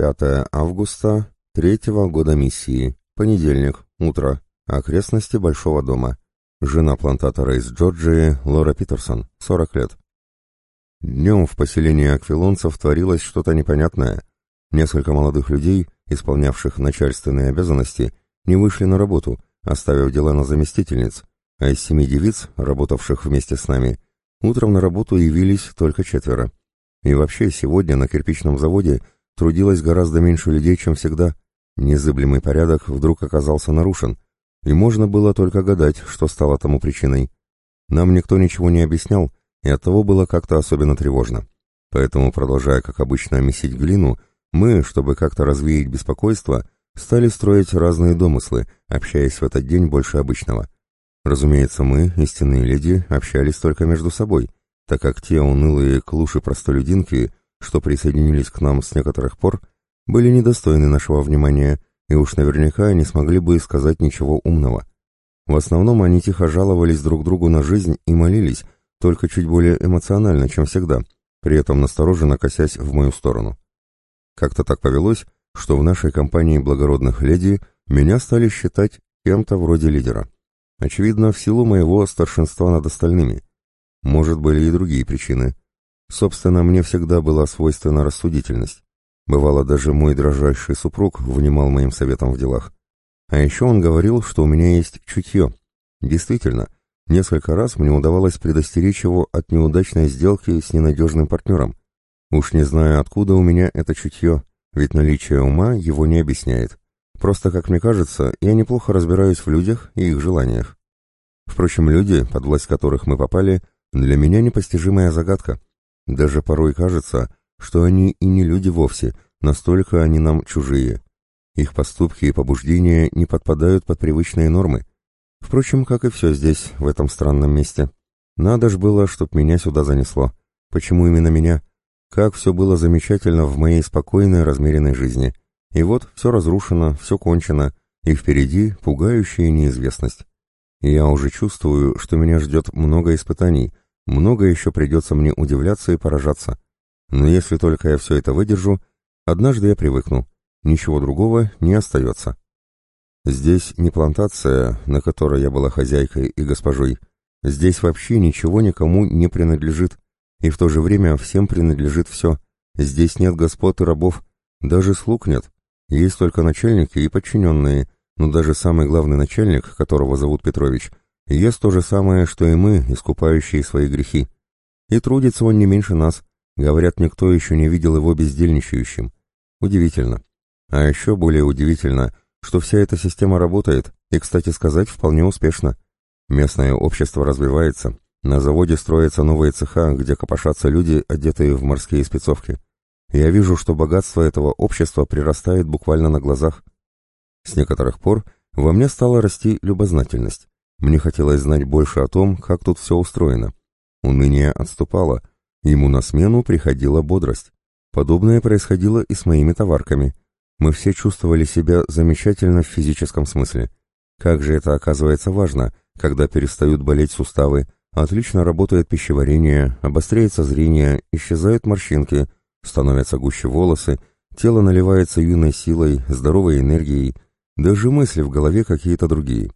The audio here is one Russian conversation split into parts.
5 августа третьего года миссии. Понедельник. Утро. Окрестности Большого дома. Жена плантатора из Джорджии, Лора Питерсон, 40 лет. Днем в поселении аквилонцев творилось что-то непонятное. Несколько молодых людей, исполнявших начальственные обязанности, не вышли на работу, оставив дела на заместительниц, а из семи девиц, работавших вместе с нами, утром на работу явились только четверо. И вообще сегодня на кирпичном заводе трудилось гораздо меньше людей, чем всегда. Незыблемый порядок вдруг оказался нарушен, и можно было только гадать, что стало тому причиной. Нам никто ничего не объяснял, и оттого было как-то особенно тревожно. Поэтому, продолжая, как обычно, месить глину, мы, чтобы как-то развеять беспокойство, стали строить разные домыслы, общаясь в этот день больше обычного. Разумеется, мы, истинные леди, общались только между собой — так как те унылые клуши-простолюдинки, что присоединились к нам с некоторых пор, были недостойны нашего внимания и уж наверняка не смогли бы сказать ничего умного. В основном они тихо жаловались друг другу на жизнь и молились, только чуть более эмоционально, чем всегда, при этом настороженно косясь в мою сторону. Как-то так повелось, что в нашей компании благородных леди меня стали считать кем-то вроде лидера. Очевидно, в силу моего старшинства над остальными – может, были и другие причины. Собственно, мне всегда была свойственна рассудительность. Бывало, даже мой дрожайший супруг внимал моим советам в делах. А еще он говорил, что у меня есть чутье. Действительно, несколько раз мне удавалось предостеречь его от неудачной сделки с ненадежным партнером. Уж не знаю, откуда у меня это чутье, ведь наличие ума его не объясняет. Просто, как мне кажется, я неплохо разбираюсь в людях и их желаниях. Впрочем, люди, под власть которых мы попали, для меня непостижимая загадка. Даже порой кажется, что они и не люди вовсе, настолько они нам чужие. Их поступки и побуждения не подпадают под привычные нормы. Впрочем, как и все здесь, в этом странном месте. Надо ж было, чтоб меня сюда занесло. Почему именно меня? Как все было замечательно в моей спокойной, размеренной жизни. И вот все разрушено, все кончено, и впереди пугающая неизвестность. Я уже чувствую, что меня ждет много испытаний, много еще придется мне удивляться и поражаться. Но если только я все это выдержу, однажды я привыкну. Ничего другого не остается. Здесь не плантация, на которой я была хозяйкой и госпожой. Здесь вообще ничего никому не принадлежит. И в то же время всем принадлежит все. Здесь нет господ и рабов. Даже слуг нет. Есть только начальники и подчиненные. Но даже самый главный начальник, которого зовут Петрович, ест то же самое, что и мы, искупающие свои грехи. И трудится он не меньше нас. Говорят, никто еще не видел его бездельничающим. Удивительно. А еще более удивительно, что вся эта система работает, и, кстати сказать, вполне успешно. Местное общество развивается. На заводе строятся новые цеха, где копошатся люди, одетые в морские спецовки. Я вижу, что богатство этого общества прирастает буквально на глазах. С некоторых пор во мне стала расти любознательность. Мне хотелось знать больше о том, как тут все устроено. Уныние отступало, ему на смену приходила бодрость. Подобное происходило и с моими товарками. Мы все чувствовали себя замечательно в физическом смысле. Как же это оказывается важно, когда перестают болеть суставы, отлично работает пищеварение, обостряется зрение, исчезают морщинки, становятся гуще волосы, тело наливается юной силой, здоровой энергией, даже мысли в голове какие-то другие.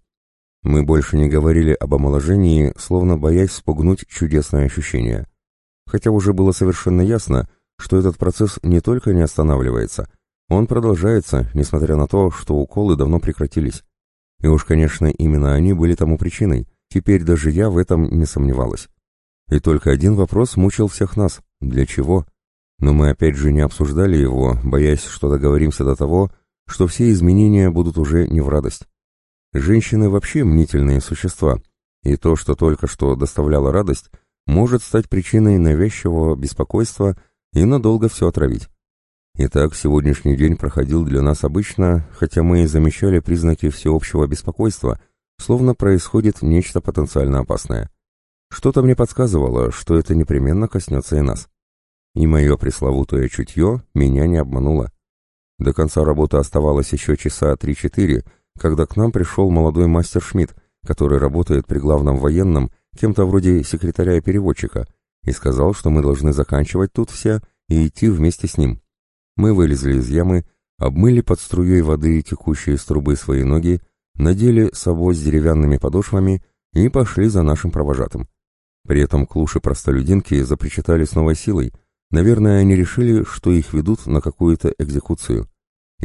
Мы больше не говорили об омоложении, словно боясь спугнуть чудесное ощущение. Хотя уже было совершенно ясно, что этот процесс не только не останавливается, он продолжается, несмотря на то, что уколы давно прекратились. И уж, конечно, именно они были тому причиной, теперь даже я в этом не сомневалась. И только один вопрос мучил всех нас – для чего? Но мы опять же не обсуждали его, боясь, что договоримся до того, что все изменения будут уже не в радость. Женщины вообще мнительные существа, и то, что только что доставляло радость, может стать причиной навязчивого беспокойства и надолго все отравить. Итак, сегодняшний день проходил для нас обычно, хотя мы и замечали признаки всеобщего беспокойства, словно происходит нечто потенциально опасное. Что-то мне подсказывало, что это непременно коснется и нас. И мое пресловутое чутье меня не обмануло. До конца работы оставалось еще часа три-четыре, когда к нам пришел молодой мастер Шмидт, который работает при главном военном, кем-то вроде секретаря и переводчика, и сказал, что мы должны заканчивать тут все и идти вместе с ним. Мы вылезли из ямы, обмыли под струей воды, текущие из трубы, свои ноги, надели собой с деревянными подошвами и пошли за нашим провожатым. При этом клуши-простолюдинки запричитали с новой силой. Наверное, они решили, что их ведут на какую-то экзекуцию.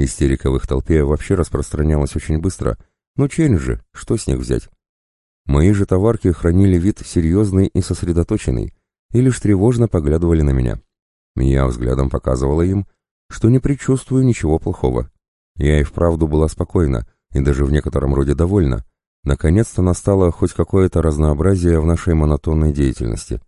Истерика в их толпе вообще распространялась очень быстро. Но чейн же, что с них взять? Мои же товарки хранили вид серьезный и сосредоточенный, и лишь тревожно поглядывали на меня. Я взглядом показывала им, что не предчувствую ничего плохого. Я и вправду была спокойна, и даже в некотором роде довольна. Наконец-то настало хоть какое-то разнообразие в нашей монотонной деятельности.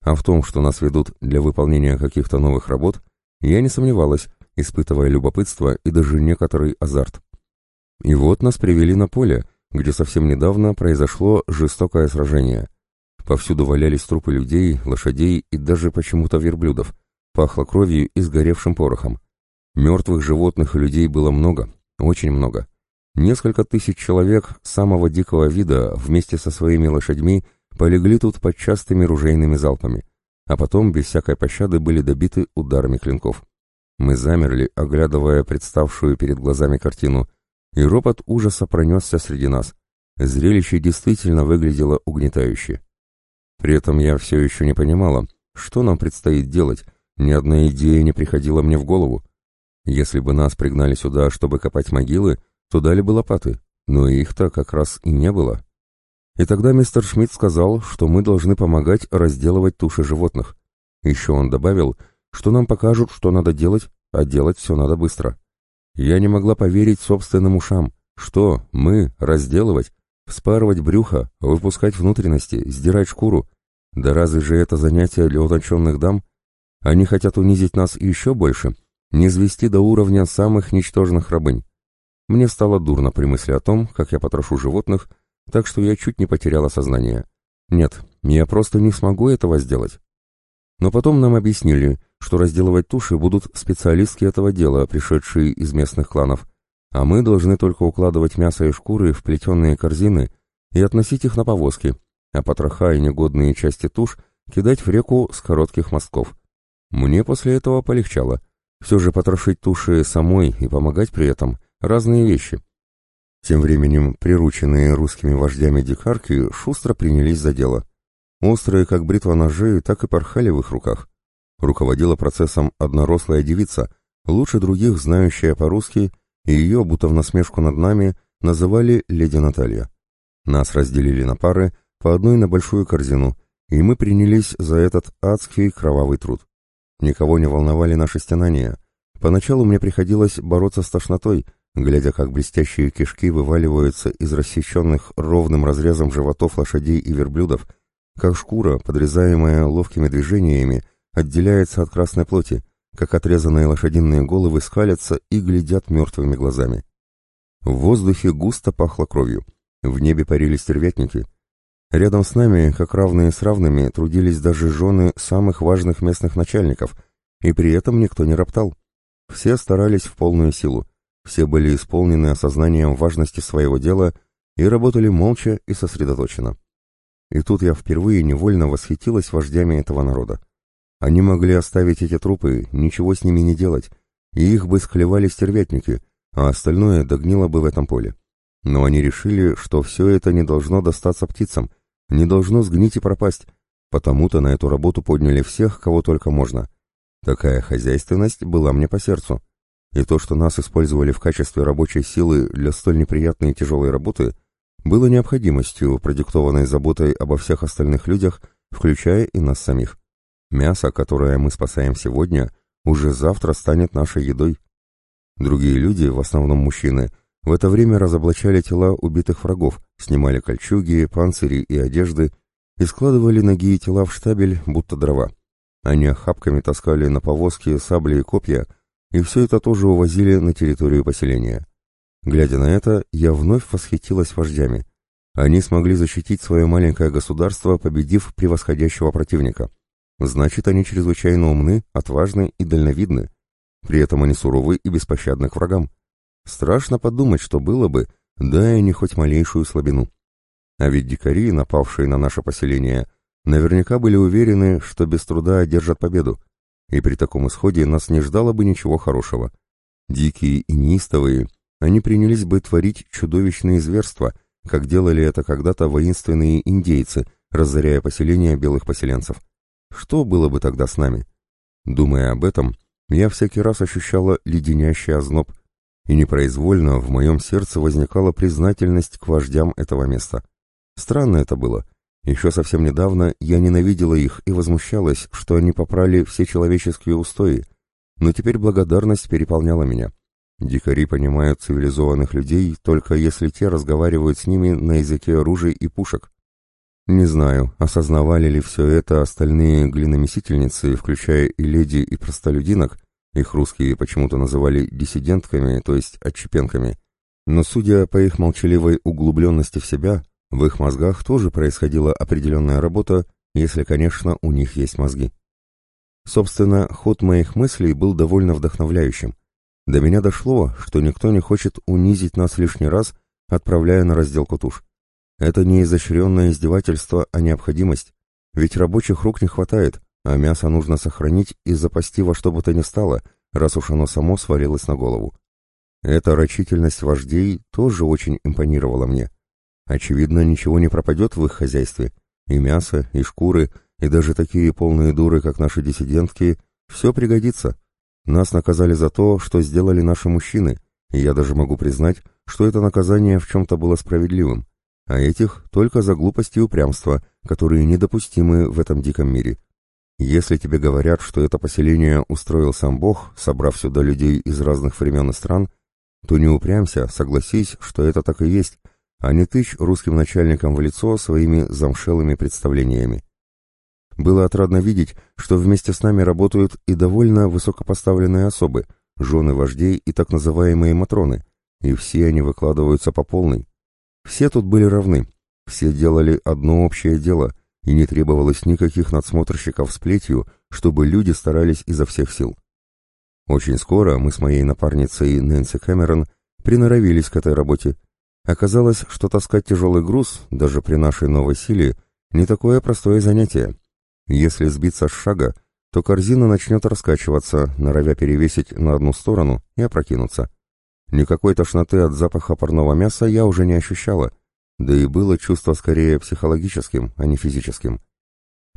А в том, что нас ведут для выполнения каких-то новых работ, я не сомневалась, испытывая любопытство и даже некоторый азарт. И вот нас привели на поле, где совсем недавно произошло жестокое сражение. Повсюду валялись трупы людей, лошадей и даже почему-то верблюдов. Пахло кровью и сгоревшим порохом. Мертвых животных и людей было много, очень много. Несколько тысяч человек самого дикого вида вместе со своими лошадьми полегли тут под частыми ружейными залпами, а потом без всякой пощады были добиты ударами клинков. Мы замерли, оглядывая представшую перед глазами картину, и ропот ужаса пронесся среди нас. Зрелище действительно выглядело угнетающе. При этом я все еще не понимала, что нам предстоит делать, ни одна идея не приходила мне в голову. Если бы нас пригнали сюда, чтобы копать могилы, то дали бы лопаты, но их-то как раз и не было. И тогда мистер Шмидт сказал, что мы должны помогать разделывать туши животных. Еще он добавил, что нам покажут, что надо делать, а делать все надо быстро. Я не могла поверить собственным ушам. Что, мы, разделывать, вспарывать брюхо, выпускать внутренности, сдирать шкуру? Да разве же это занятие для утонченных дам? Они хотят унизить нас еще больше, не звести до уровня самых ничтожных рабынь. Мне стало дурно при мысли о том, как я потрошу животных, так что я чуть не потеряла сознание. Нет, я просто не смогу этого сделать. Но потом нам объяснили, что разделывать туши будут специалистки этого дела, пришедшие из местных кланов, а мы должны только укладывать мясо и шкуры в плетеные корзины и относить их на повозки, а потроха и негодные части туш кидать в реку с коротких мостков. Мне после этого полегчало. Все же потрошить туши самой и помогать при этом Разные вещи. Тем временем прирученные русскими вождями дикарки шустро принялись за дело. Острые, как бритва ножи, так и порхали в их руках. Руководила процессом одна рослая девица, лучше других знающая по-русски, и ее, будто в насмешку над нами, называли леди Наталья. Нас разделили на пары, по одной на большую корзину, и мы принялись за этот адский кровавый труд. Никого не волновали наши стенания. Поначалу мне приходилось бороться с тошнотой, глядя, как блестящие кишки вываливаются из рассеченных ровным разрезом животов лошадей и верблюдов, как шкура, подрезаемая ловкими движениями, отделяется от красной плоти, как отрезанные лошадиные головы скалятся и глядят мертвыми глазами. В воздухе густо пахло кровью, в небе парили стервятники. Рядом с нами, как равные с равными, трудились даже жены самых важных местных начальников, и при этом никто не роптал. Все старались в полную силу, все были исполнены осознанием важности своего дела и работали молча и сосредоточенно. И тут я впервые невольно восхитилась вождями этого народа. Они могли оставить эти трупы, ничего с ними не делать, и их бы склевали стервятники, а остальное догнило бы в этом поле. Но они решили, что все это не должно достаться птицам, не должно сгнить и пропасть, потому-то на эту работу подняли всех, кого только можно. Такая хозяйственность была мне по сердцу и то, что нас использовали в качестве рабочей силы для столь неприятной и тяжелой работы, было необходимостью, продиктованной заботой обо всех остальных людях, включая и нас самих. Мясо, которое мы спасаем сегодня, уже завтра станет нашей едой. Другие люди, в основном мужчины, в это время разоблачали тела убитых врагов, снимали кольчуги, панцири и одежды и складывали ноги и тела в штабель, будто дрова. Они охапками таскали на повозки сабли и копья, и все это тоже увозили на территорию поселения. Глядя на это, я вновь восхитилась вождями. Они смогли защитить свое маленькое государство, победив превосходящего противника. Значит, они чрезвычайно умны, отважны и дальновидны. При этом они суровы и беспощадны к врагам. Страшно подумать, что было бы, дай они хоть малейшую слабину. А ведь дикари, напавшие на наше поселение, наверняка были уверены, что без труда одержат победу. и при таком исходе нас не ждало бы ничего хорошего. Дикие и неистовые, они принялись бы творить чудовищные зверства, как делали это когда-то воинственные индейцы, разоряя поселения белых поселенцев. Что было бы тогда с нами? Думая об этом, я всякий раз ощущала леденящий озноб, и непроизвольно в моем сердце возникала признательность к вождям этого места. Странно это было. Еще совсем недавно я ненавидела их и возмущалась, что они попрали все человеческие устои, но теперь благодарность переполняла меня. Дикари понимают цивилизованных людей, только если те разговаривают с ними на языке оружия и пушек. Не знаю, осознавали ли все это остальные глиномесительницы, включая и леди, и простолюдинок, их русские почему-то называли диссидентками, то есть отчепенками, но судя по их молчаливой углубленности в себя, в их мозгах тоже происходила определенная работа, если, конечно, у них есть мозги. Собственно, ход моих мыслей был довольно вдохновляющим. До меня дошло, что никто не хочет унизить нас лишний раз, отправляя на разделку туш. Это не изощренное издевательство, а необходимость. Ведь рабочих рук не хватает, а мясо нужно сохранить и запасти во что бы то ни стало, раз уж оно само свалилось на голову. Эта рачительность вождей тоже очень импонировала мне. Очевидно, ничего не пропадет в их хозяйстве. И мясо, и шкуры, и даже такие полные дуры, как наши диссидентки, все пригодится. Нас наказали за то, что сделали наши мужчины, и я даже могу признать, что это наказание в чем-то было справедливым а этих только за глупость и упрямство, которые недопустимы в этом диком мире. Если тебе говорят, что это поселение устроил сам Бог, собрав сюда людей из разных времен и стран, то не упрямся, согласись, что это так и есть, а не тычь русским начальникам в лицо своими замшелыми представлениями. Было отрадно видеть, что вместе с нами работают и довольно высокопоставленные особы, жены вождей и так называемые матроны, и все они выкладываются по полной. Все тут были равны, все делали одно общее дело, и не требовалось никаких надсмотрщиков с плетью, чтобы люди старались изо всех сил. Очень скоро мы с моей напарницей Нэнси Кэмерон приноровились к этой работе. Оказалось, что таскать тяжелый груз, даже при нашей новой силе, не такое простое занятие. Если сбиться с шага, то корзина начнет раскачиваться, норовя перевесить на одну сторону и опрокинуться. Никакой тошноты от запаха парного мяса я уже не ощущала, да и было чувство скорее психологическим, а не физическим.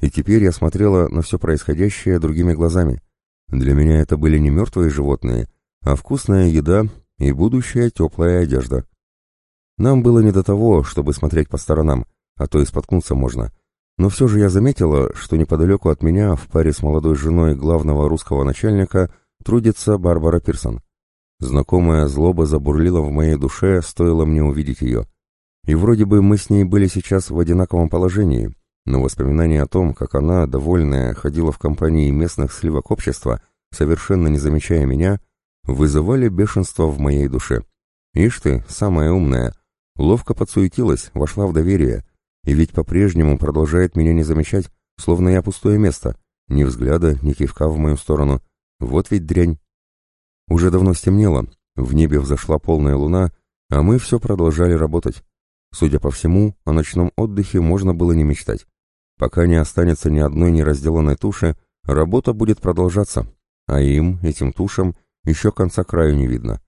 И теперь я смотрела на все происходящее другими глазами. Для меня это были не мертвые животные, а вкусная еда и будущая теплая одежда. Нам было не до того, чтобы смотреть по сторонам, а то и споткнуться можно. Но все же я заметила, что неподалеку от меня, в паре с молодой женой главного русского начальника, трудится Барбара Пирсон. Знакомая злоба забурлила в моей душе, стоило мне увидеть ее. И вроде бы мы с ней были сейчас в одинаковом положении, но воспоминания о том, как она, довольная, ходила в компании местных сливок общества, совершенно не замечая меня, вызывали бешенство в моей душе. Ишь ты, самая умная, ловко подсуетилась, вошла в доверие, и ведь по-прежнему продолжает меня не замечать, словно я пустое место, ни взгляда, ни кивка в мою сторону. Вот ведь дрянь. Уже давно стемнело, в небе взошла полная луна, а мы все продолжали работать. Судя по всему, о ночном отдыхе можно было не мечтать. Пока не останется ни одной неразделанной туши, работа будет продолжаться, а им, этим тушам, еще конца краю не видно.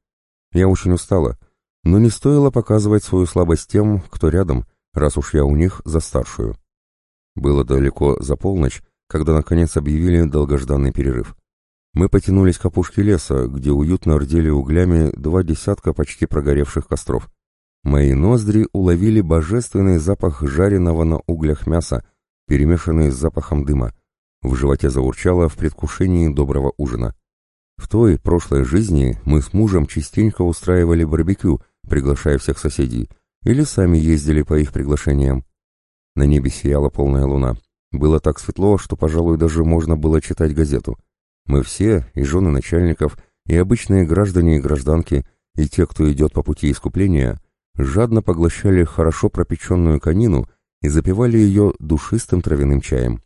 Я очень устала, но не стоило показывать свою слабость тем, кто рядом, раз уж я у них за старшую. Было далеко за полночь, когда наконец объявили долгожданный перерыв. Мы потянулись к опушке леса, где уютно рдели углями два десятка почти прогоревших костров. Мои ноздри уловили божественный запах жареного на углях мяса, перемешанный с запахом дыма. В животе заурчало в предвкушении доброго ужина. В той прошлой жизни мы с мужем частенько устраивали барбекю, приглашая всех соседей, или сами ездили по их приглашениям. На небе сияла полная луна. Было так светло, что, пожалуй, даже можно было читать газету. Мы все, и жены начальников, и обычные граждане и гражданки, и те, кто идет по пути искупления, жадно поглощали хорошо пропеченную конину и запивали ее душистым травяным чаем.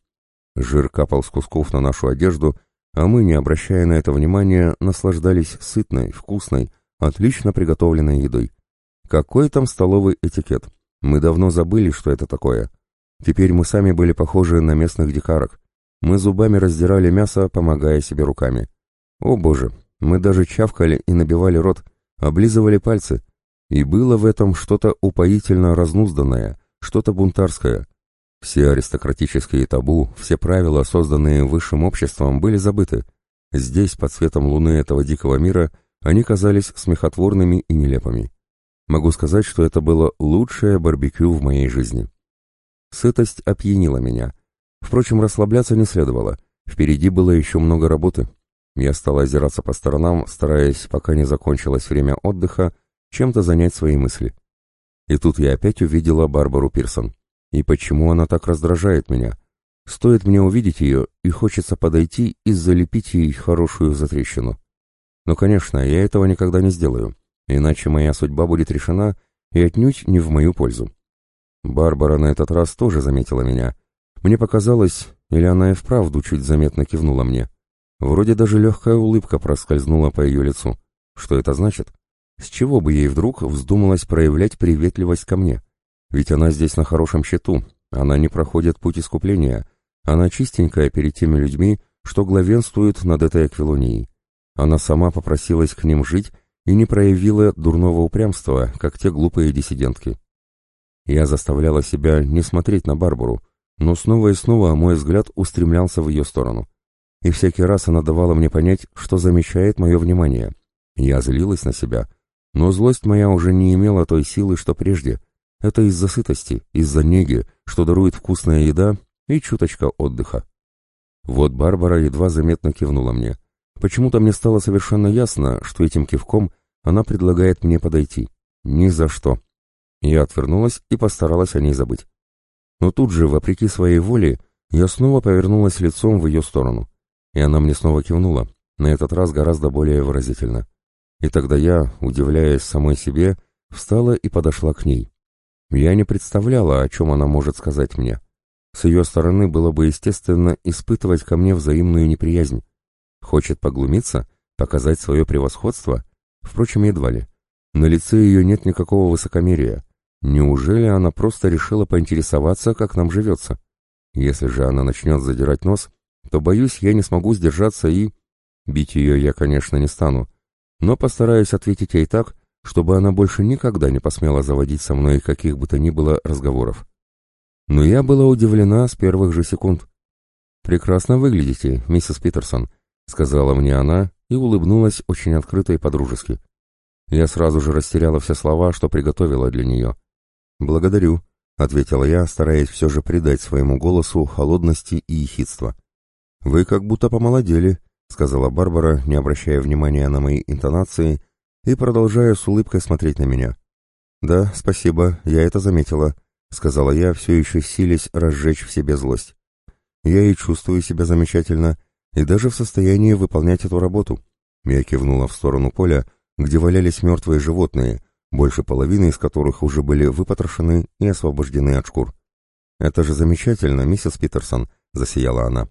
Жир капал с кусков на нашу одежду, а мы, не обращая на это внимания, наслаждались сытной, вкусной, отлично приготовленной едой. Какой там столовый этикет? Мы давно забыли, что это такое. Теперь мы сами были похожи на местных дикарок. Мы зубами раздирали мясо, помогая себе руками. О боже, мы даже чавкали и набивали рот, облизывали пальцы. И было в этом что-то упоительно разнузданное, что-то бунтарское. Все аристократические табу, все правила, созданные высшим обществом, были забыты. Здесь, под светом луны этого дикого мира, они казались смехотворными и нелепыми. Могу сказать, что это было лучшее барбекю в моей жизни. Сытость опьянила меня. Впрочем, расслабляться не следовало. Впереди было еще много работы. Я стал озираться по сторонам, стараясь, пока не закончилось время отдыха, чем-то занять свои мысли. И тут я опять увидела Барбару Пирсон. И почему она так раздражает меня? Стоит мне увидеть ее, и хочется подойти и залепить ей хорошую затрещину. Но, конечно, я этого никогда не сделаю, иначе моя судьба будет решена и отнюдь не в мою пользу. Барбара на этот раз тоже заметила меня. Мне показалось, или она и вправду чуть заметно кивнула мне. Вроде даже легкая улыбка проскользнула по ее лицу. Что это значит? С чего бы ей вдруг вздумалось проявлять приветливость ко мне? Ведь она здесь на хорошем счету, она не проходит путь искупления, она чистенькая перед теми людьми, что главенствуют над этой Аквилонией. Она сама попросилась к ним жить и не проявила дурного упрямства, как те глупые диссидентки. Я заставляла себя не смотреть на Барбару, но снова и снова мой взгляд устремлялся в ее сторону. И всякий раз она давала мне понять, что замечает мое внимание. Я злилась на себя, но злость моя уже не имела той силы, что прежде. Это из-за сытости, из-за неги, что дарует вкусная еда и чуточка отдыха. Вот Барбара едва заметно кивнула мне. Почему-то мне стало совершенно ясно, что этим кивком она предлагает мне подойти. Ни за что. Я отвернулась и постаралась о ней забыть. Но тут же, вопреки своей воле, я снова повернулась лицом в ее сторону. И она мне снова кивнула, на этот раз гораздо более выразительно. И тогда я, удивляясь самой себе, встала и подошла к ней. Я не представляла, о чем она может сказать мне. С ее стороны было бы естественно испытывать ко мне взаимную неприязнь. Хочет поглумиться, показать свое превосходство? Впрочем, едва ли. На лице ее нет никакого высокомерия. Неужели она просто решила поинтересоваться, как нам живется? Если же она начнет задирать нос, то, боюсь, я не смогу сдержаться и... Бить ее я, конечно, не стану, но постараюсь ответить ей так, чтобы она больше никогда не посмела заводить со мной каких бы то ни было разговоров. Но я была удивлена с первых же секунд. «Прекрасно выглядите, миссис Питерсон», — сказала мне она и улыбнулась очень открыто и подружески. Я сразу же растеряла все слова, что приготовила для нее. «Благодарю», — ответила я, стараясь все же придать своему голосу холодности и ехидства. «Вы как будто помолодели», — сказала Барбара, не обращая внимания на мои интонации и продолжая с улыбкой смотреть на меня. «Да, спасибо, я это заметила», — сказала я, все еще силясь разжечь в себе злость. «Я и чувствую себя замечательно, и даже в состоянии выполнять эту работу». Я кивнула в сторону поля, где валялись мертвые животные, больше половины из которых уже были выпотрошены и освобождены от шкур. «Это же замечательно, миссис Питерсон», — засияла она.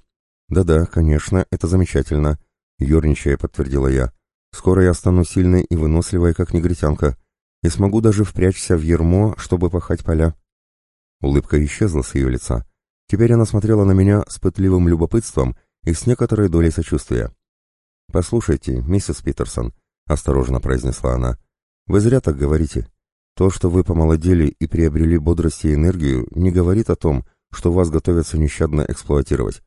«Да-да, конечно, это замечательно», — ерничая подтвердила я. «Скоро я стану сильной и выносливой, как негритянка, и смогу даже впрячься в ермо, чтобы пахать поля». Улыбка исчезла с ее лица. Теперь она смотрела на меня с пытливым любопытством и с некоторой долей сочувствия. «Послушайте, миссис Питерсон», — осторожно произнесла она, — «вы зря так говорите. То, что вы помолодели и приобрели бодрость и энергию, не говорит о том, что вас готовятся нещадно эксплуатировать».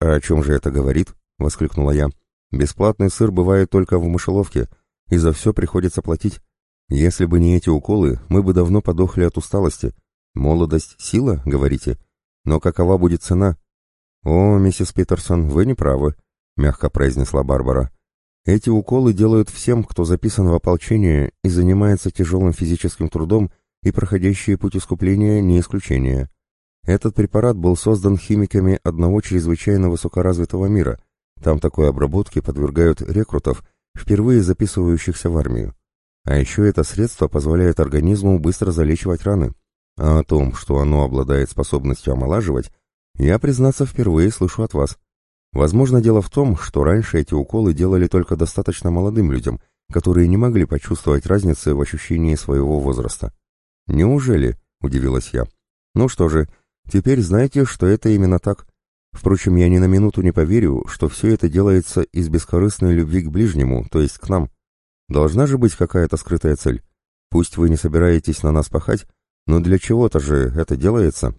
«А о чем же это говорит?» — воскликнула я. «Бесплатный сыр бывает только в мышеловке, и за все приходится платить. Если бы не эти уколы, мы бы давно подохли от усталости, Молодость — сила, говорите? Но какова будет цена? О, миссис Питерсон, вы не правы, мягко произнесла Барбара. Эти уколы делают всем, кто записан в ополчение и занимается тяжелым физическим трудом, и проходящие путь искупления не исключение. Этот препарат был создан химиками одного чрезвычайно высокоразвитого мира. Там такой обработке подвергают рекрутов, впервые записывающихся в армию. А еще это средство позволяет организму быстро залечивать раны. А о том, что оно обладает способностью омолаживать, я, признаться, впервые слышу от вас. Возможно, дело в том, что раньше эти уколы делали только достаточно молодым людям, которые не могли почувствовать разницы в ощущении своего возраста. «Неужели?» — удивилась я. «Ну что же, теперь знаете, что это именно так. Впрочем, я ни на минуту не поверю, что все это делается из бескорыстной любви к ближнему, то есть к нам. Должна же быть какая-то скрытая цель. Пусть вы не собираетесь на нас пахать, но для чего-то же это делается.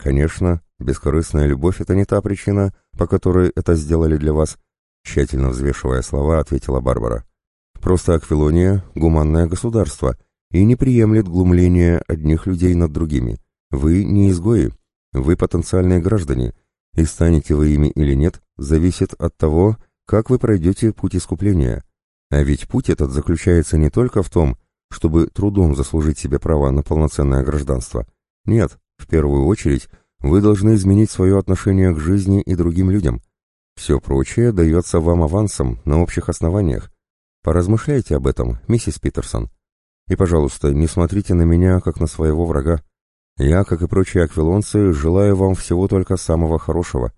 Конечно, бескорыстная любовь — это не та причина, по которой это сделали для вас, тщательно взвешивая слова, ответила Барбара. Просто Аквилония — гуманное государство и не приемлет глумления одних людей над другими. Вы не изгои, вы потенциальные граждане, и станете вы ими или нет, зависит от того, как вы пройдете путь искупления. А ведь путь этот заключается не только в том, чтобы трудом заслужить себе право на полноценное гражданство. Нет, в первую очередь, вы должны изменить свое отношение к жизни и другим людям. Все прочее дается вам авансом на общих основаниях, Поразмышляйте об этом, миссис Питерсон. И, пожалуйста, не смотрите на меня, как на своего врага. Я, как и прочие аквилонцы, желаю вам всего только самого хорошего.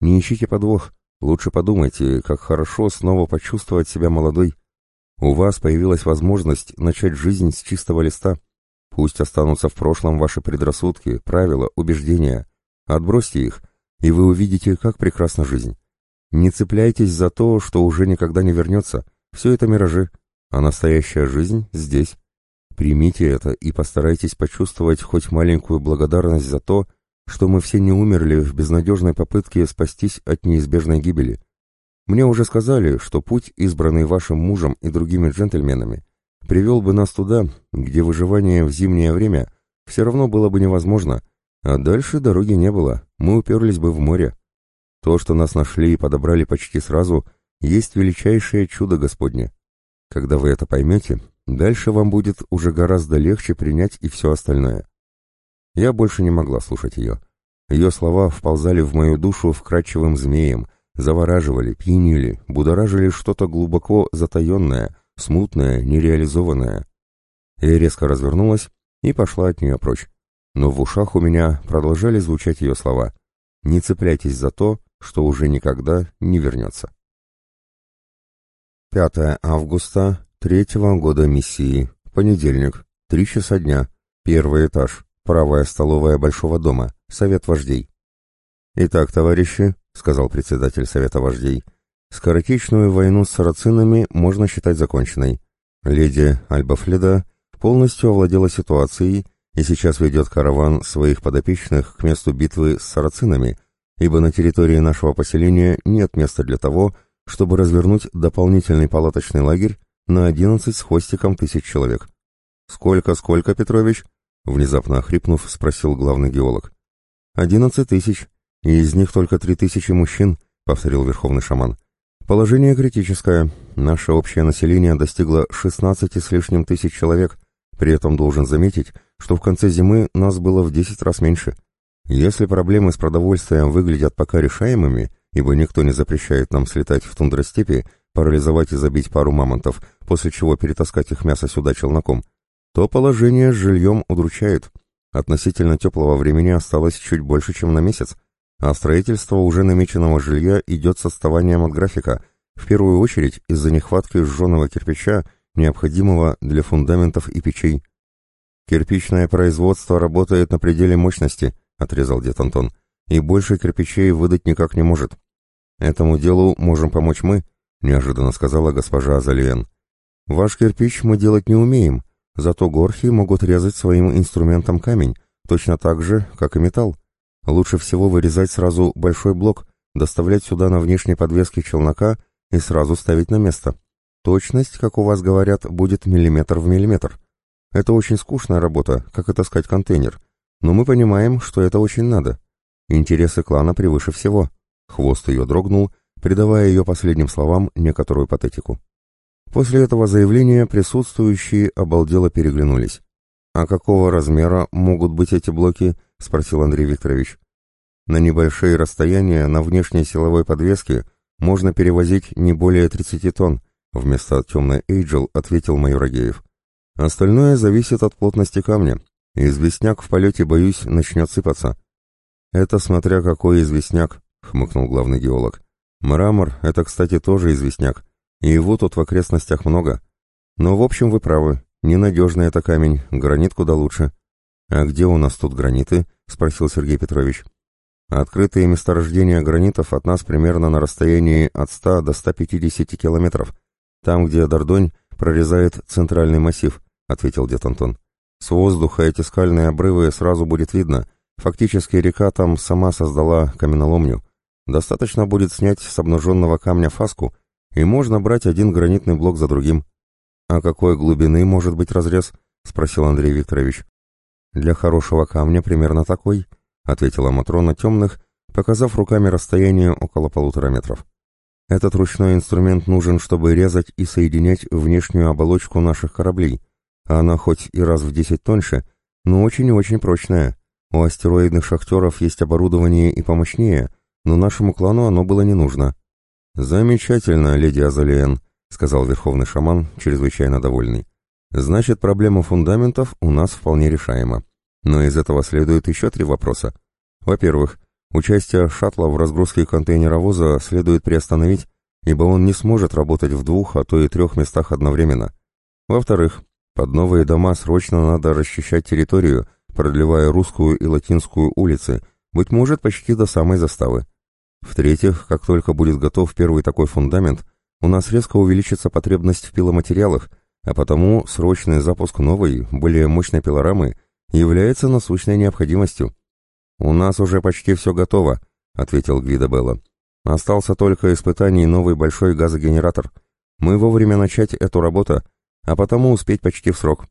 Не ищите подвох, лучше подумайте, как хорошо снова почувствовать себя молодой. У вас появилась возможность начать жизнь с чистого листа. Пусть останутся в прошлом ваши предрассудки, правила, убеждения. Отбросьте их, и вы увидите, как прекрасна жизнь. Не цепляйтесь за то, что уже никогда не вернется — все это миражи, а настоящая жизнь здесь. Примите это и постарайтесь почувствовать хоть маленькую благодарность за то, что мы все не умерли в безнадежной попытке спастись от неизбежной гибели. Мне уже сказали, что путь, избранный вашим мужем и другими джентльменами, привел бы нас туда, где выживание в зимнее время все равно было бы невозможно, а дальше дороги не было, мы уперлись бы в море. То, что нас нашли и подобрали почти сразу – есть величайшее чудо Господне. Когда вы это поймете, дальше вам будет уже гораздо легче принять и все остальное. Я больше не могла слушать ее. Ее слова вползали в мою душу вкрадчивым змеем, завораживали, пьянили, будоражили что-то глубоко затаенное, смутное, нереализованное. Я резко развернулась и пошла от нее прочь. Но в ушах у меня продолжали звучать ее слова. «Не цепляйтесь за то, что уже никогда не вернется». 5 августа третьего года миссии. Понедельник. Три часа дня. Первый этаж. Правая столовая Большого дома. Совет вождей. «Итак, товарищи», — сказал председатель Совета вождей, — «скоротечную войну с сарацинами можно считать законченной. Леди Альба Фледа полностью овладела ситуацией и сейчас ведет караван своих подопечных к месту битвы с сарацинами, ибо на территории нашего поселения нет места для того, чтобы развернуть дополнительный палаточный лагерь на 11 с хвостиком тысяч человек. «Сколько, сколько, Петрович?» — внезапно охрипнув, спросил главный геолог. «Одиннадцать тысяч, и из них только три тысячи мужчин», — повторил верховный шаман. «Положение критическое. Наше общее население достигло 16 с лишним тысяч человек. При этом должен заметить, что в конце зимы нас было в 10 раз меньше. Если проблемы с продовольствием выглядят пока решаемыми, ибо никто не запрещает нам слетать в тундростепи, парализовать и забить пару мамонтов, после чего перетаскать их мясо сюда челноком, то положение с жильем удручает. Относительно теплого времени осталось чуть больше, чем на месяц, а строительство уже намеченного жилья идет с отставанием от графика, в первую очередь из-за нехватки сжженного кирпича, необходимого для фундаментов и печей. «Кирпичное производство работает на пределе мощности», — отрезал дед Антон и больше кирпичей выдать никак не может. Этому делу можем помочь мы, неожиданно сказала госпожа Азалиен. Ваш кирпич мы делать не умеем, зато горхи могут резать своим инструментом камень, точно так же, как и металл. Лучше всего вырезать сразу большой блок, доставлять сюда на внешней подвеске челнока и сразу ставить на место. Точность, как у вас говорят, будет миллиметр в миллиметр. Это очень скучная работа, как и таскать контейнер, но мы понимаем, что это очень надо. Интересы клана превыше всего. Хвост ее дрогнул, придавая ее последним словам некоторую патетику. После этого заявления присутствующие обалдело переглянулись. «А какого размера могут быть эти блоки?» — спросил Андрей Викторович. «На небольшие расстояния на внешней силовой подвеске можно перевозить не более 30 тонн», — вместо темной Эйджел ответил майор Агеев. «Остальное зависит от плотности камня. Известняк в полете, боюсь, начнет сыпаться. «Это смотря какой известняк», — хмыкнул главный геолог. «Мрамор — это, кстати, тоже известняк, и его тут в окрестностях много. Но, в общем, вы правы, ненадежный это камень, гранит куда лучше». «А где у нас тут граниты?» — спросил Сергей Петрович. Открытые месторождения гранитов от нас примерно на расстоянии от 100 до 150 километров, там, где Дордонь прорезает центральный массив, ответил дед Антон. С воздуха эти скальные обрывы сразу будет видно. Фактически река там сама создала каменоломню. Достаточно будет снять с обнаженного камня фаску, и можно брать один гранитный блок за другим. «А какой глубины может быть разрез?» — спросил Андрей Викторович. «Для хорошего камня примерно такой», — ответила Матрона темных, показав руками расстояние около полутора метров. «Этот ручной инструмент нужен, чтобы резать и соединять внешнюю оболочку наших кораблей, а она хоть и раз в десять тоньше, но очень и очень прочная. У астероидных шахтеров есть оборудование и помощнее, но нашему клану оно было не нужно». «Замечательно, леди Азалиен», — сказал верховный шаман, чрезвычайно довольный. «Значит, проблема фундаментов у нас вполне решаема. Но из этого следует еще три вопроса. Во-первых, участие шаттла в разгрузке контейнеровоза следует приостановить, ибо он не сможет работать в двух, а то и трех местах одновременно. Во-вторых, под новые дома срочно надо расчищать территорию, продлевая русскую и латинскую улицы, быть может, почти до самой заставы. В-третьих, как только будет готов первый такой фундамент — у нас резко увеличится потребность в пиломатериалах, а потому срочный запуск новой, более мощной пилорамы является насущной необходимостью. «У нас уже почти все готово», — ответил Гвида Белла. «Остался только испытаний новый большой газогенератор. Мы вовремя начать эту работу, а потому успеть почти в срок».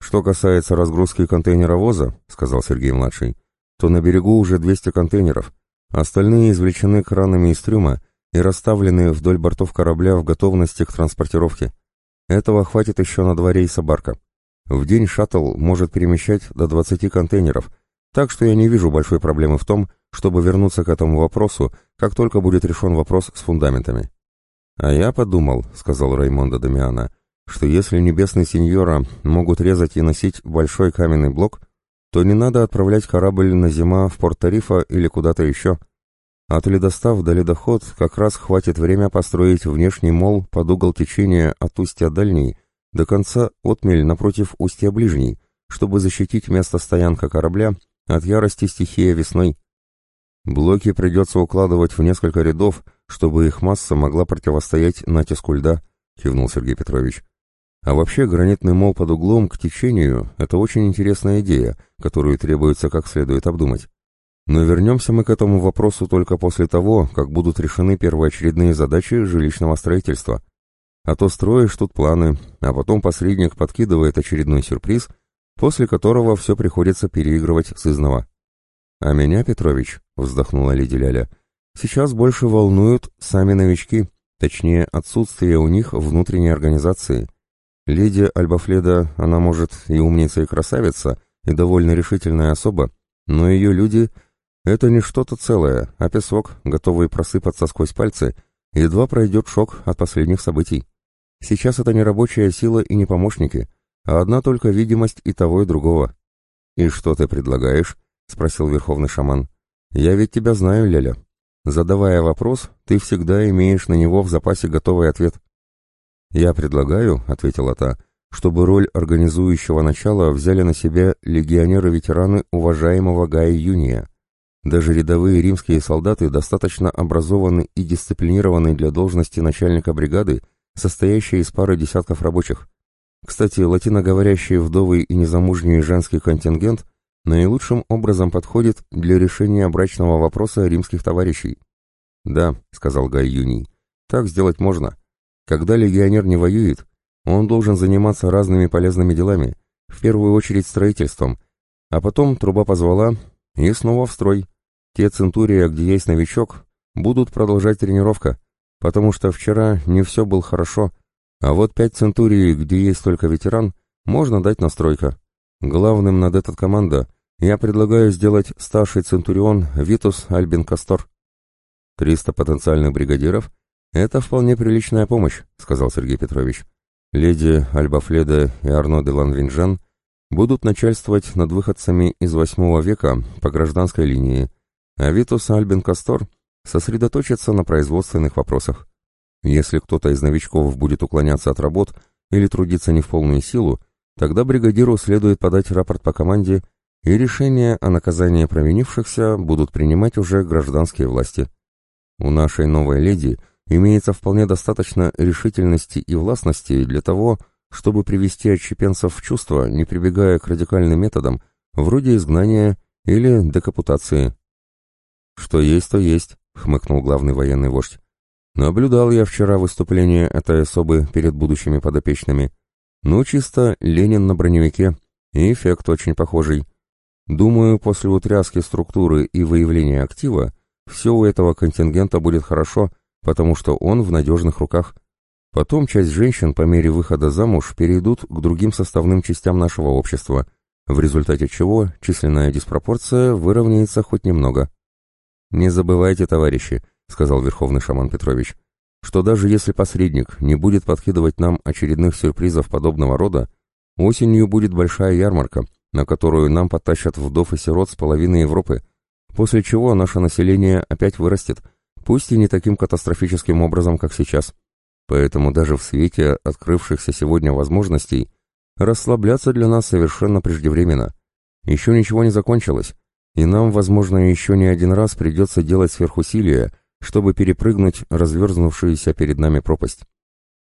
«Что касается разгрузки контейнеровоза», — сказал Сергей-младший, «то на берегу уже 200 контейнеров. Остальные извлечены кранами из трюма и расставлены вдоль бортов корабля в готовности к транспортировке. Этого хватит еще на два рейса барка. В день шаттл может перемещать до 20 контейнеров, так что я не вижу большой проблемы в том, чтобы вернуться к этому вопросу, как только будет решен вопрос с фундаментами. «А я подумал», — сказал Раймондо Дамиана, «что если небесные сеньора могут резать и носить большой каменный блок, то не надо отправлять корабль на зима в порт Тарифа или куда-то еще. От ледостав до ледоход как раз хватит время построить внешний мол под угол течения от устья дальней до конца отмель напротив устья ближней, чтобы защитить место стоянка корабля от ярости стихия весной. Блоки придется укладывать в несколько рядов, чтобы их масса могла противостоять натиску льда, кивнул Сергей Петрович. А вообще гранитный мол под углом к течению – это очень интересная идея, которую требуется как следует обдумать. Но вернемся мы к этому вопросу только после того, как будут решены первоочередные задачи жилищного строительства. А то строишь тут планы, а потом посредник подкидывает очередной сюрприз, после которого все приходится переигрывать с изнова. «А меня, Петрович», — вздохнула леди Ляля, — «сейчас больше волнуют сами новички, точнее, отсутствие у них внутренней организации. Леди Альбафледа, она, может, и умница, и красавица, и довольно решительная особа, но ее люди — это не что-то целое, а песок, готовый просыпаться сквозь пальцы, едва пройдет шок от последних событий. Сейчас это не рабочая сила и не помощники, одна только видимость и того, и другого. «И что ты предлагаешь?» — спросил верховный шаман. «Я ведь тебя знаю, Ляля. Задавая вопрос, ты всегда имеешь на него в запасе готовый ответ». «Я предлагаю», — ответила та, — «чтобы роль организующего начала взяли на себя легионеры-ветераны уважаемого Гая Юния. Даже рядовые римские солдаты достаточно образованы и дисциплинированы для должности начальника бригады, состоящей из пары десятков рабочих. Кстати, латиноговорящий вдовый и незамужний женский контингент наилучшим образом подходит для решения брачного вопроса римских товарищей. «Да», — сказал Гай Юний, — «так сделать можно. Когда легионер не воюет, он должен заниматься разными полезными делами, в первую очередь строительством, а потом труба позвала, и снова в строй. Те центурия, где есть новичок, будут продолжать тренировка, потому что вчера не все было хорошо, а вот пять центурий, где есть только ветеран, можно дать настройка. Главным над этот команда я предлагаю сделать старший центурион Витус Альбин Кастор. Триста потенциальных бригадиров — это вполне приличная помощь, сказал Сергей Петрович. Леди Альба Фледа и Арно де Ланвинжан будут начальствовать над выходцами из восьмого века по гражданской линии, а Витус Альбин Кастор сосредоточится на производственных вопросах. Если кто-то из новичков будет уклоняться от работ или трудиться не в полную силу, тогда бригадиру следует подать рапорт по команде и решения о наказании провинившихся будут принимать уже гражданские власти. У нашей новой леди имеется вполне достаточно решительности и властности для того, чтобы привести отщепенцев в чувство, не прибегая к радикальным методам, вроде изгнания или декапутации. «Что есть, то есть», — хмыкнул главный военный вождь. «Наблюдал я вчера выступление этой особы перед будущими подопечными. Ну, чисто Ленин на броневике, и эффект очень похожий. Думаю, после утряски структуры и выявления актива, все у этого контингента будет хорошо, потому что он в надежных руках. Потом часть женщин по мере выхода замуж перейдут к другим составным частям нашего общества, в результате чего численная диспропорция выровняется хоть немного. «Не забывайте, товарищи», — сказал Верховный Шаман Петрович, «что даже если посредник не будет подкидывать нам очередных сюрпризов подобного рода, осенью будет большая ярмарка, на которую нам подтащат вдов и сирот с половины Европы, после чего наше население опять вырастет, пусть и не таким катастрофическим образом, как сейчас. Поэтому даже в свете открывшихся сегодня возможностей расслабляться для нас совершенно преждевременно. Еще ничего не закончилось, и нам, возможно, еще не один раз придется делать сверхусилия, чтобы перепрыгнуть разверзнувшуюся перед нами пропасть.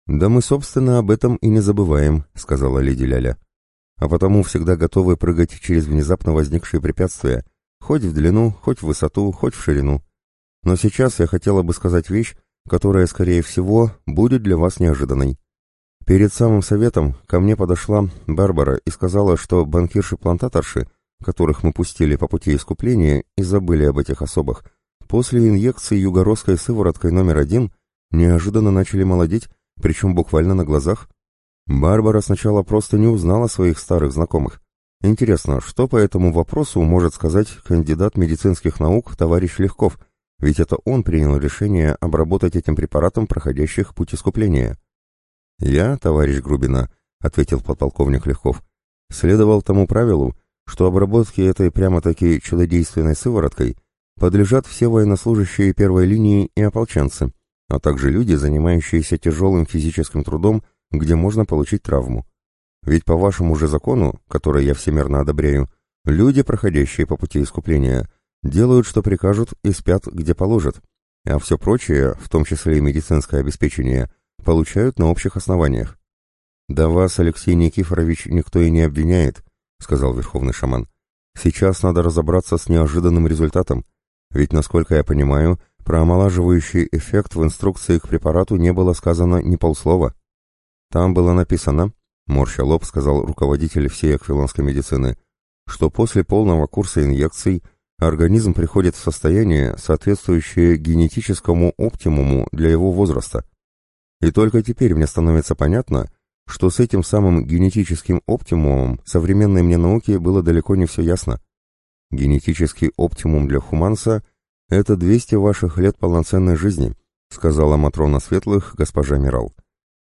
«Да мы, собственно, об этом и не забываем», — сказала леди Ляля а потому всегда готовы прыгать через внезапно возникшие препятствия, хоть в длину, хоть в высоту, хоть в ширину. Но сейчас я хотела бы сказать вещь, которая, скорее всего, будет для вас неожиданной. Перед самым советом ко мне подошла Барбара и сказала, что банкирши-плантаторши, которых мы пустили по пути искупления и забыли об этих особах, после инъекции югородской сывороткой номер один неожиданно начали молодеть, причем буквально на глазах. Барбара сначала просто не узнала своих старых знакомых. Интересно, что по этому вопросу может сказать кандидат медицинских наук товарищ Легков, ведь это он принял решение обработать этим препаратом проходящих путь искупления. «Я, товарищ Грубина», — ответил подполковник Легков, — «следовал тому правилу, что обработке этой прямо-таки чудодейственной сывороткой подлежат все военнослужащие первой линии и ополченцы, а также люди, занимающиеся тяжелым физическим трудом где можно получить травму. Ведь по вашему же закону, который я всемерно одобряю, люди, проходящие по пути искупления, делают, что прикажут, и спят, где положат, а все прочее, в том числе и медицинское обеспечение, получают на общих основаниях. «Да вас, Алексей Никифорович, никто и не обвиняет», — сказал верховный шаман. «Сейчас надо разобраться с неожиданным результатом, ведь, насколько я понимаю, про омолаживающий эффект в инструкции к препарату не было сказано ни полслова». Там было написано, морща лоб сказал руководитель всей аквилонской медицины, что после полного курса инъекций организм приходит в состояние, соответствующее генетическому оптимуму для его возраста. И только теперь мне становится понятно, что с этим самым генетическим оптимумом современной мне науке было далеко не все ясно. Генетический оптимум для хуманса — это 200 ваших лет полноценной жизни, сказала Матрона Светлых госпожа Мирал.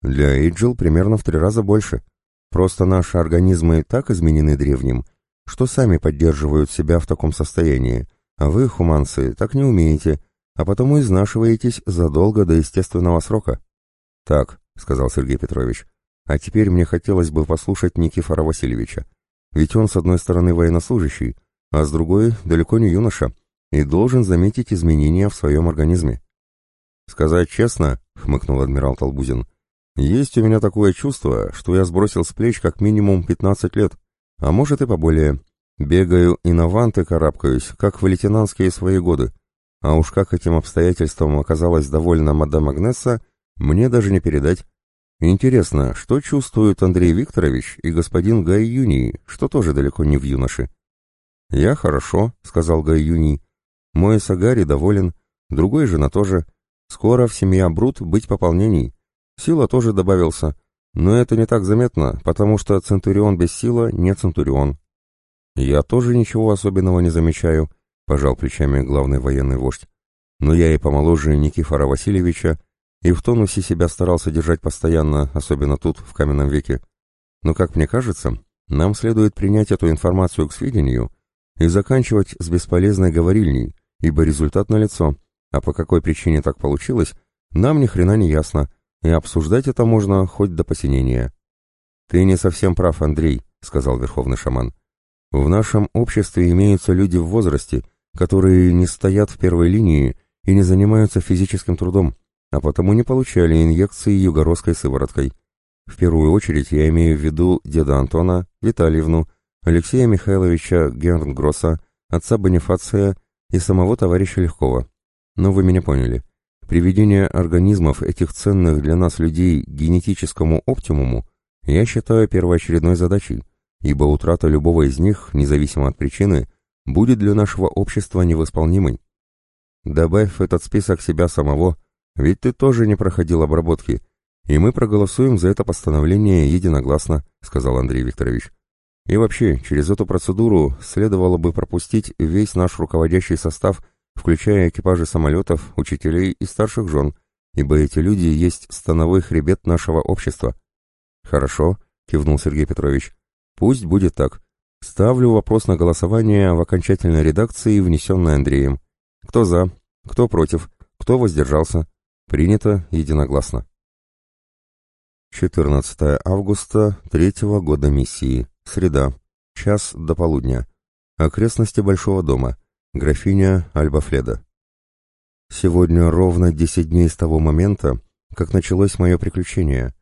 Для Эйджел примерно в три раза больше. Просто наши организмы так изменены древним, что сами поддерживают себя в таком состоянии, а вы, хуманцы, так не умеете, а потому изнашиваетесь задолго до естественного срока. Так, сказал Сергей Петрович, а теперь мне хотелось бы послушать Никифора Васильевича. Ведь он, с одной стороны, военнослужащий, а с другой далеко не юноша, и должен заметить изменения в своем организме. «Сказать честно», — хмыкнул адмирал Толбузин, есть у меня такое чувство, что я сбросил с плеч как минимум 15 лет, а может и поболее. Бегаю и на ванты карабкаюсь, как в лейтенантские свои годы. А уж как этим обстоятельством оказалась довольна мадам Агнесса, мне даже не передать. Интересно, что чувствуют Андрей Викторович и господин Гай Юний, что тоже далеко не в юноше? «Я хорошо», — сказал Гай. «Мой Сагари доволен, другой жена тоже. Скоро в семья Брут быть пополнений. Сила тоже добавился, но это не так заметно, потому что Центурион без сила не Центурион. Я тоже ничего особенного не замечаю, пожал плечами главный военный вождь. Но я и помоложе Никифора Васильевича, и в тонусе себя старался держать постоянно, особенно тут, в каменном веке. Но, как мне кажется, нам следует принять эту информацию к сведению и заканчивать с бесполезной говорильней, ибо результат налицо, а по какой причине так получилось, нам ни хрена не ясно, и обсуждать это можно хоть до посинения. «Ты не совсем прав, Андрей», — сказал верховный шаман. В нашем обществе имеются люди в возрасте, которые не стоят в первой линии и не занимаются физическим трудом, а потому не получали инъекции югородской сывороткой. В первую очередь я имею в виду деда Антона, Витальевну, Алексея Михайловича Гернгросса, отца Бонифация и самого товарища Легкова. Но вы меня поняли. Приведение организмов этих ценных для нас людей к генетическому оптимуму я считаю первоочередной задачей, ибо утрата любого из них, независимо от причины, будет для нашего общества невосполнимой. Добавь в этот список себя самого, ведь ты тоже не проходил обработки, и мы проголосуем за это постановление единогласно, сказал Андрей Викторович. И вообще, через эту процедуру следовало бы пропустить весь наш руководящий состав, включая экипажи самолетов, учителей и старших жен, ибо эти люди есть становой хребет нашего общества. Хорошо, кивнул Сергей Петрович. Пусть будет так. Ставлю вопрос на голосование в окончательной редакции, внесенной Андреем. Кто за? Кто против? Кто воздержался? Принято единогласно. 14 августа третьего года миссии. Среда. Час до полудня. Окрестности Большого дома. Графиня Альба Фледа. Сегодня ровно десять дней с того момента, как началось мое приключение.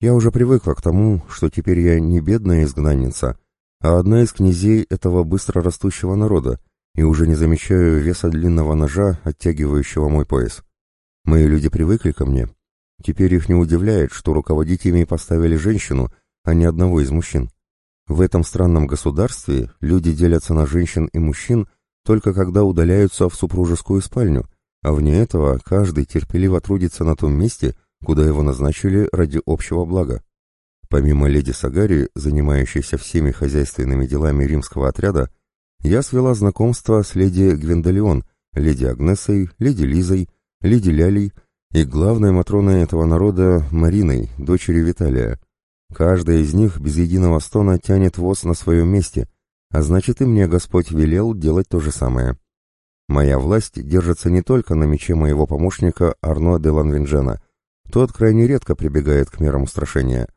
Я уже привыкла к тому, что теперь я не бедная изгнанница, а одна из князей этого быстро растущего народа, и уже не замечаю веса длинного ножа, оттягивающего мой пояс. Мои люди привыкли ко мне. Теперь их не удивляет, что руководить ими поставили женщину, а не одного из мужчин. В этом странном государстве люди делятся на женщин и мужчин только когда удаляются в супружескую спальню, а вне этого каждый терпеливо трудится на том месте, куда его назначили ради общего блага. Помимо леди Сагари, занимающейся всеми хозяйственными делами римского отряда, я свела знакомство с леди Гвендолеон, леди Агнесой, леди Лизой, леди Лялей и главной Матроной этого народа Мариной, дочерью Виталия, Каждая из них без единого стона тянет воз на своем месте, а значит и мне Господь велел делать то же самое. Моя власть держится не только на мече моего помощника Арно де Ланвинджена, тот крайне редко прибегает к мерам устрашения,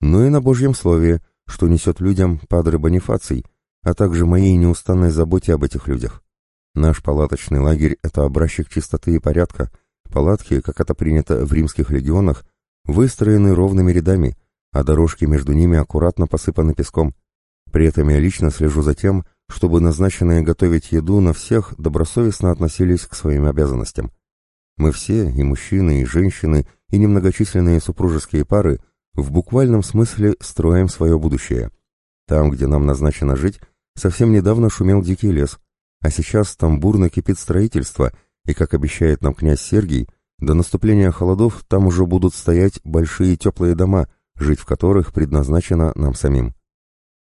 но и на Божьем слове, что несет людям Падре Бонифаций, а также моей неустанной заботе об этих людях. Наш палаточный лагерь — это образчик чистоты и порядка. Палатки, как это принято в римских легионах, выстроены ровными рядами — а дорожки между ними аккуратно посыпаны песком. При этом я лично слежу за тем, чтобы назначенные готовить еду на всех добросовестно относились к своим обязанностям. Мы все, и мужчины, и женщины, и немногочисленные супружеские пары, в буквальном смысле строим свое будущее. Там, где нам назначено жить, совсем недавно шумел дикий лес, а сейчас там бурно кипит строительство, и, как обещает нам князь Сергий, до наступления холодов там уже будут стоять большие теплые дома – жить в которых предназначено нам самим.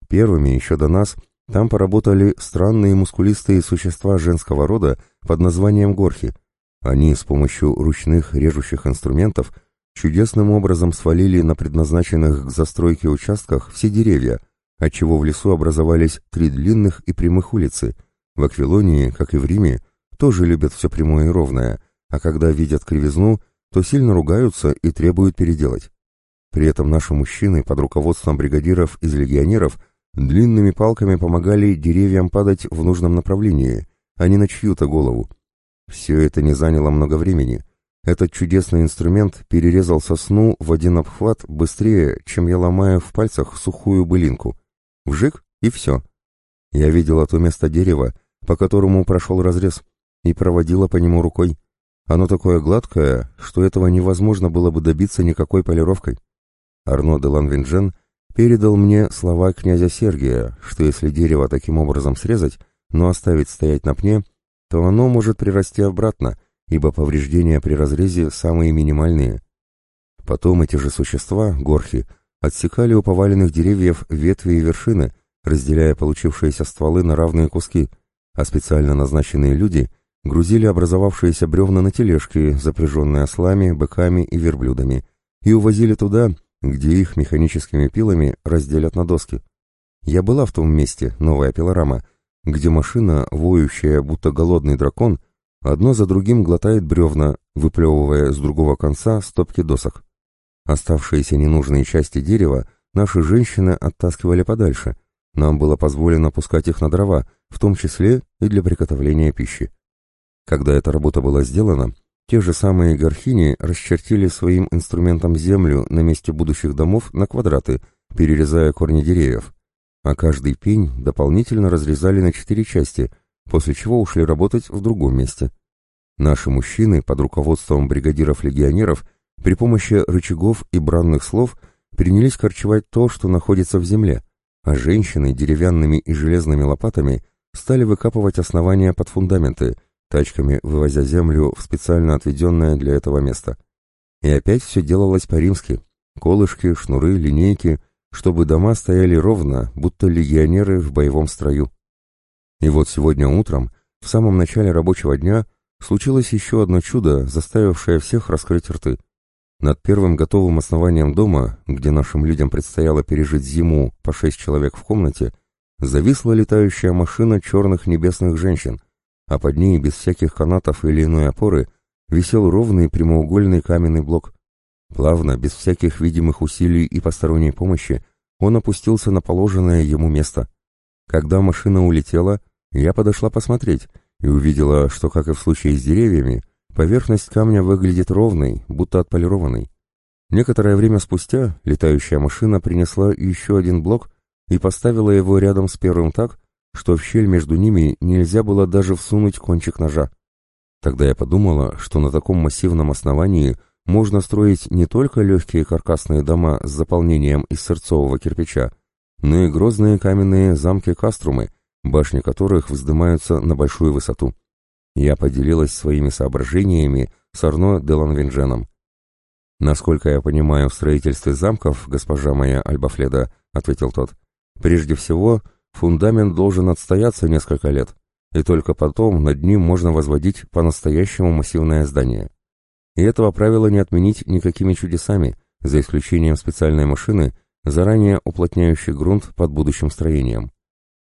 Первыми еще до нас там поработали странные мускулистые существа женского рода под названием горхи. Они с помощью ручных режущих инструментов чудесным образом свалили на предназначенных к застройке участках все деревья, отчего в лесу образовались три длинных и прямых улицы. В Аквилонии, как и в Риме, тоже любят все прямое и ровное, а когда видят кривизну, то сильно ругаются и требуют переделать. При этом наши мужчины под руководством бригадиров из легионеров длинными палками помогали деревьям падать в нужном направлении, а не на чью-то голову. Все это не заняло много времени. Этот чудесный инструмент перерезал сосну в один обхват быстрее, чем я ломаю в пальцах сухую былинку. Вжик и все. Я видела то место дерева, по которому прошел разрез, и проводила по нему рукой. Оно такое гладкое, что этого невозможно было бы добиться никакой полировкой. Арно де Ланвинджен передал мне слова князя Сергия, что если дерево таким образом срезать, но оставить стоять на пне, то оно может прирасти обратно, ибо повреждения при разрезе самые минимальные. Потом эти же существа, горхи, отсекали у поваленных деревьев ветви и вершины, разделяя получившиеся стволы на равные куски, а специально назначенные люди грузили образовавшиеся бревна на тележки, запряженные ослами, быками и верблюдами, и увозили туда, где их механическими пилами разделят на доски. Я была в том месте, новая пилорама, где машина, воющая будто голодный дракон, одно за другим глотает бревна, выплевывая с другого конца стопки досок. Оставшиеся ненужные части дерева наши женщины оттаскивали подальше, нам было позволено пускать их на дрова, в том числе и для приготовления пищи. Когда эта работа была сделана, те же самые горхини расчертили своим инструментом землю на месте будущих домов на квадраты, перерезая корни деревьев, а каждый пень дополнительно разрезали на четыре части, после чего ушли работать в другом месте. Наши мужчины под руководством бригадиров-легионеров при помощи рычагов и бранных слов принялись корчевать то, что находится в земле, а женщины деревянными и железными лопатами стали выкапывать основания под фундаменты, тачками вывозя землю в специально отведенное для этого место. И опять все делалось по-римски. Колышки, шнуры, линейки, чтобы дома стояли ровно, будто легионеры в боевом строю. И вот сегодня утром, в самом начале рабочего дня, случилось еще одно чудо, заставившее всех раскрыть рты. Над первым готовым основанием дома, где нашим людям предстояло пережить зиму по шесть человек в комнате, зависла летающая машина черных небесных женщин, а под ней, без всяких канатов или иной опоры, висел ровный прямоугольный каменный блок. Плавно, без всяких видимых усилий и посторонней помощи, он опустился на положенное ему место. Когда машина улетела, я подошла посмотреть и увидела, что, как и в случае с деревьями, поверхность камня выглядит ровной, будто отполированной. Некоторое время спустя летающая машина принесла еще один блок и поставила его рядом с первым так, что в щель между ними нельзя было даже всунуть кончик ножа. Тогда я подумала, что на таком массивном основании можно строить не только легкие каркасные дома с заполнением из сырцового кирпича, но и грозные каменные замки-каструмы, башни которых вздымаются на большую высоту. Я поделилась своими соображениями с Арно де Ланвинженом. «Насколько я понимаю в строительстве замков, госпожа моя Альбафледа», — ответил тот, — «прежде всего Фундамент должен отстояться несколько лет, и только потом над ним можно возводить по-настоящему массивное здание. И этого правила не отменить никакими чудесами, за исключением специальной машины, заранее уплотняющей грунт под будущим строением.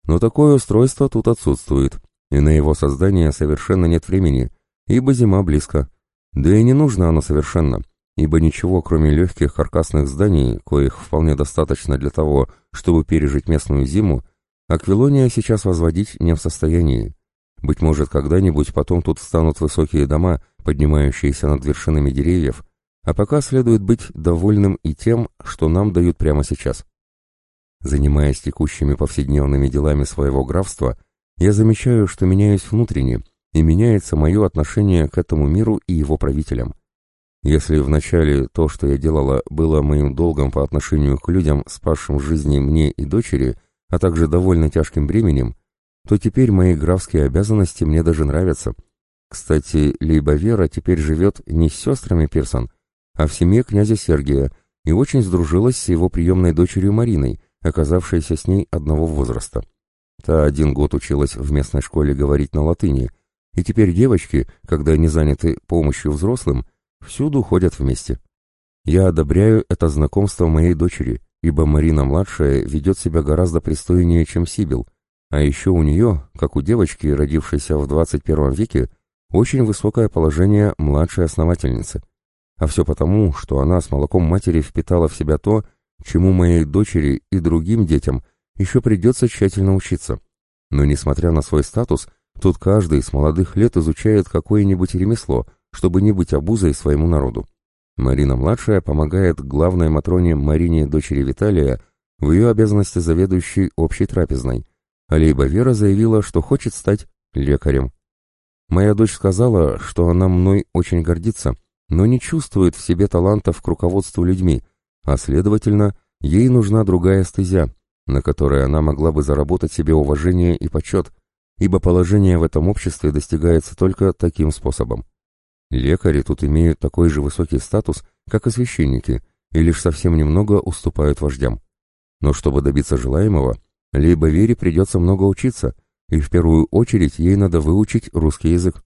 Но такое устройство тут отсутствует, и на его создание совершенно нет времени, ибо зима близко. Да и не нужно оно совершенно, ибо ничего, кроме легких каркасных зданий, коих вполне достаточно для того, чтобы пережить местную зиму, Аквилония сейчас возводить не в состоянии. Быть может, когда-нибудь потом тут станут высокие дома, поднимающиеся над вершинами деревьев, а пока следует быть довольным и тем, что нам дают прямо сейчас. Занимаясь текущими повседневными делами своего графства, я замечаю, что меняюсь внутренне, и меняется мое отношение к этому миру и его правителям. Если вначале то, что я делала, было моим долгом по отношению к людям, спасшим жизни мне и дочери – а также довольно тяжким бременем, то теперь мои графские обязанности мне даже нравятся. Кстати, Лейба Вера теперь живет не с сестрами Пирсон, а в семье князя Сергия и очень сдружилась с его приемной дочерью Мариной, оказавшейся с ней одного возраста. Та один год училась в местной школе говорить на латыни, и теперь девочки, когда они заняты помощью взрослым, всюду ходят вместе. Я одобряю это знакомство моей дочери, ибо Марина-младшая ведет себя гораздо пристойнее, чем Сибил, а еще у нее, как у девочки, родившейся в 21 веке, очень высокое положение младшей основательницы. А все потому, что она с молоком матери впитала в себя то, чему моей дочери и другим детям еще придется тщательно учиться. Но несмотря на свой статус, тут каждый с молодых лет изучает какое-нибудь ремесло, чтобы не быть обузой своему народу. Марина-младшая помогает главной Матроне Марине, дочери Виталия, в ее обязанности заведующей общей трапезной, а Лейба Вера заявила, что хочет стать лекарем. Моя дочь сказала, что она мной очень гордится, но не чувствует в себе талантов к руководству людьми, а, следовательно, ей нужна другая стезя, на которой она могла бы заработать себе уважение и почет, ибо положение в этом обществе достигается только таким способом. Лекари тут имеют такой же высокий статус, как и священники, и лишь совсем немного уступают вождям. Но чтобы добиться желаемого, либо Вере придется много учиться, и в первую очередь ей надо выучить русский язык.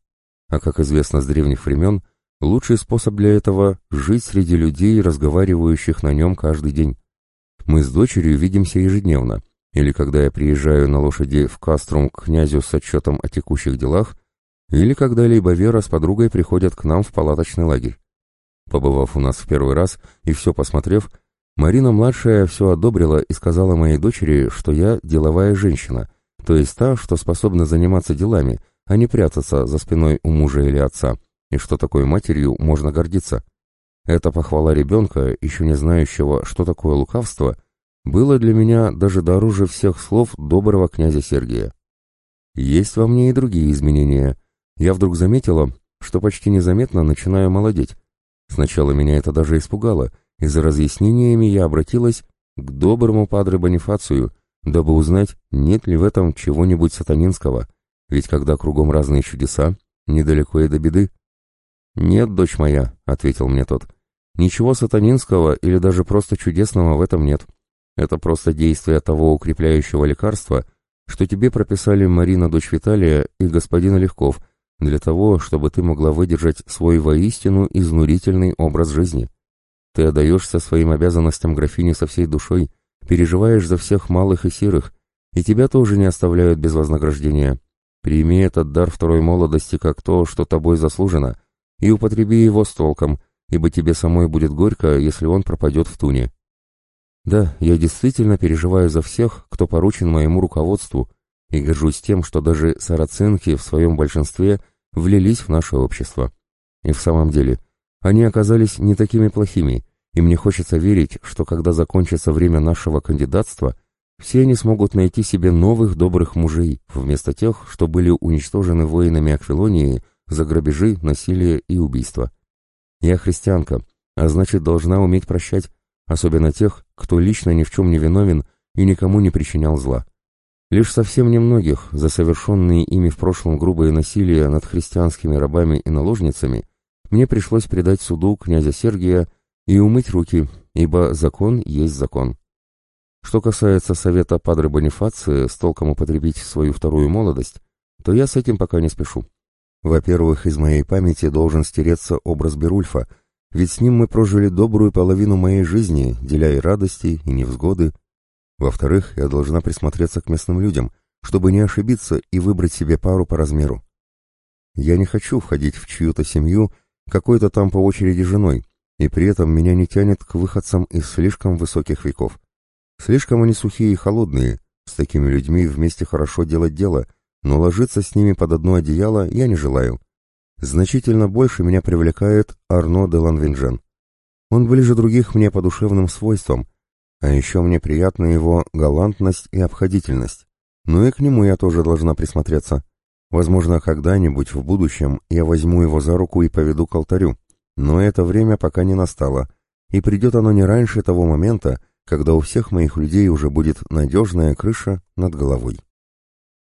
А как известно с древних времен, лучший способ для этого – жить среди людей, разговаривающих на нем каждый день. Мы с дочерью видимся ежедневно, или когда я приезжаю на лошади в Каструм к князю с отчетом о текущих делах, или когда-либо Вера с подругой приходят к нам в палаточный лагерь. Побывав у нас в первый раз и все посмотрев, Марина-младшая все одобрила и сказала моей дочери, что я деловая женщина, то есть та, что способна заниматься делами, а не прятаться за спиной у мужа или отца, и что такой матерью можно гордиться. Эта похвала ребенка, еще не знающего, что такое лукавство, было для меня даже дороже всех слов доброго князя Сергия. Есть во мне и другие изменения. Я вдруг заметила, что почти незаметно начинаю молодеть. Сначала меня это даже испугало — и за разъяснениями я обратилась к доброму падре Бонифацию, дабы узнать, нет ли в этом чего-нибудь сатанинского, ведь когда кругом разные чудеса, недалеко и до беды. «Нет, дочь моя», — ответил мне тот, — «ничего сатанинского или даже просто чудесного в этом нет. Это просто действие того укрепляющего лекарства, что тебе прописали Марина, дочь Виталия, и господин Легков, для того, чтобы ты могла выдержать свой воистину изнурительный образ жизни. Ты отдаешься своим обязанностям графини со всей душой, переживаешь за всех малых и сирых, и тебя тоже не оставляют без вознаграждения. Прими этот дар второй молодости как то, что тобой заслужено, и употреби его с толком, ибо тебе самой будет горько, если он пропадет в туне. Да, я действительно переживаю за всех, кто поручен моему руководству, и горжусь тем, что даже сарацинки в своем большинстве влились в наше общество. И в самом деле, они оказались не такими плохими, и мне хочется верить, что когда закончится время нашего кандидатства, все они смогут найти себе новых добрых мужей, вместо тех, что были уничтожены воинами Аквилонии за грабежи, насилие и убийства. Я христианка, а значит должна уметь прощать, особенно тех, кто лично ни в чем не виновен и никому не причинял зла. Лишь совсем немногих за совершенные ими в прошлом грубые насилия над христианскими рабами и наложницами мне пришлось предать суду князя Сергия и умыть руки, ибо закон есть закон. Что касается совета Падре Бонифации с толком употребить свою вторую молодость, то я с этим пока не спешу. Во-первых, из моей памяти должен стереться образ Берульфа, ведь с ним мы прожили добрую половину моей жизни, деля и радости, и невзгоды. Во-вторых, я должна присмотреться к местным людям, чтобы не ошибиться и выбрать себе пару по размеру. Я не хочу входить в чью-то семью, какой-то там по очереди женой, и при этом меня не тянет к выходцам из слишком высоких веков. Слишком они сухие и холодные, с такими людьми вместе хорошо делать дело, но ложиться с ними под одно одеяло я не желаю. Значительно больше меня привлекает Арно де Ланвинжен. Он ближе других мне по душевным свойствам, а еще мне приятна его галантность и обходительность. Ну и к нему я тоже должна присмотреться. Возможно, когда-нибудь в будущем я возьму его за руку и поведу к алтарю. Но это время пока не настало, и придет оно не раньше того момента, когда у всех моих людей уже будет надежная крыша над головой.